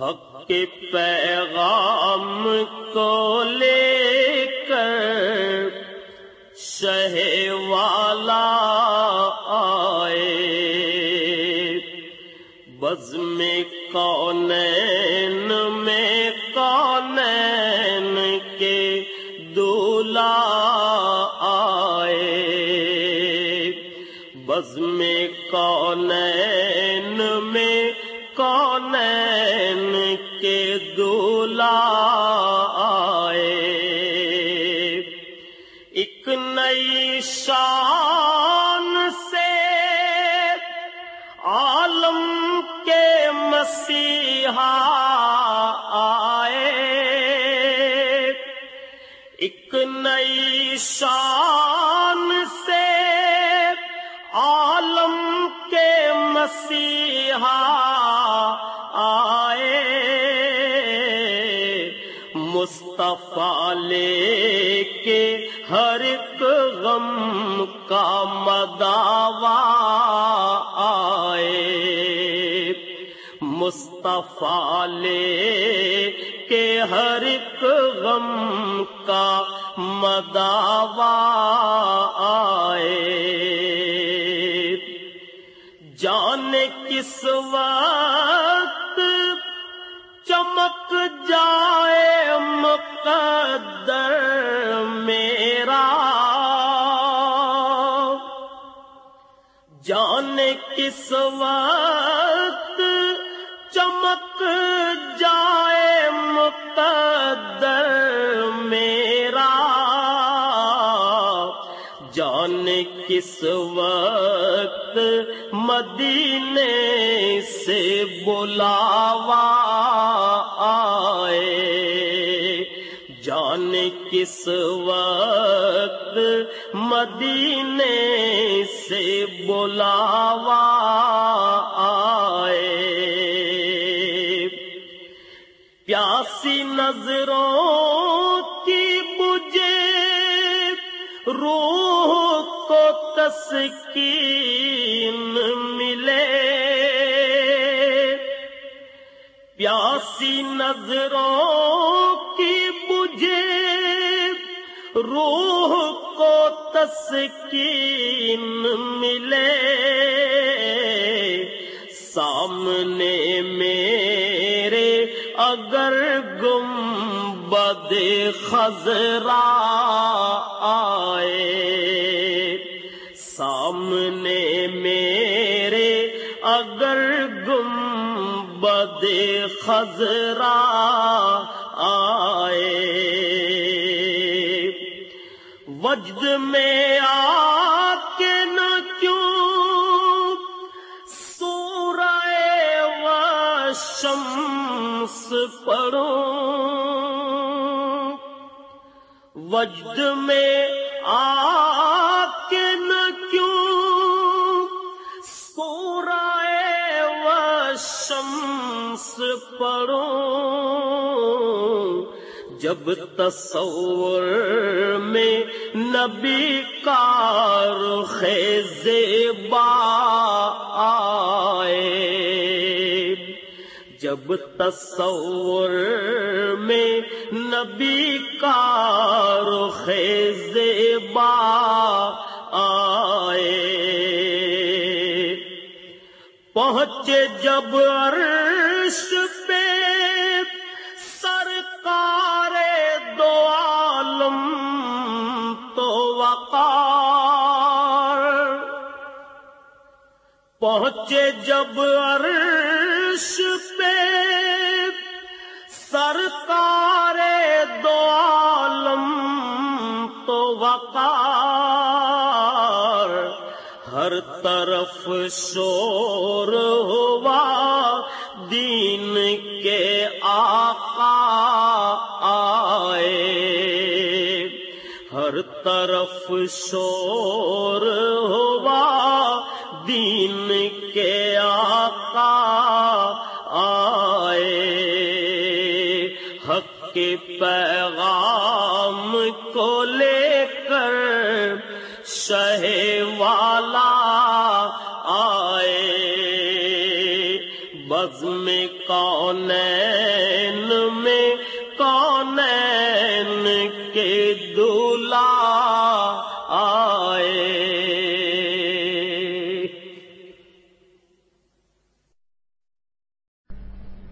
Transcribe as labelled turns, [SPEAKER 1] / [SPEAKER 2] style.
[SPEAKER 1] حق کے پیغام کو لے کر شہ والا آئے۔ بز میں کون کون کے دولا آئے۔ ایک نئی شان سے عالم کے مسیحا آئے۔ ایک نئی شان سے عالم کے مسیحا مصطفیٰ لے کے ہر ایک غم کا مداوا آئے۔ مصطفیٰ لے کے ہر ایک غم کا مداوا آئے۔ جان کس وقت چمک جائے مقدر میرا۔ جان کس وقت چمک جائے مقدر میرا۔ جان کس وقت مدینے سے بلاوا کس وقت مدینے سے بلاوا آئے۔ پیاسی نظروں کی بجے روح کو تسکین ملے۔ پیاسی نظروں روح کو تسکین ملے سامنے میرے اگر گم بد خزرا آئے سامنے میرے اگر گم بد خزرا آئے وجد میں آ کے نہ کیوں؟ سورہ و شمس پڑھوں وجد میں آ کے نہ کیوں؟ سورہ و شمس پڑھوں جب تصور میں نبی کار خیزبا آئے۔ جب تصور میں نبی کار خیزبا آئے۔ پہنچے جب عرش پہ پہنچے جب عرش پہ۔ سرکار دو عالم تو وقار۔ ہر طرف شور ہوا دین کے آقا آئے۔ ہر طرف شور ہوا دین کے آقا آئے۔ حق کے پیغام کو لے کر شہ والا آئے۔ بزم کونین میں کونین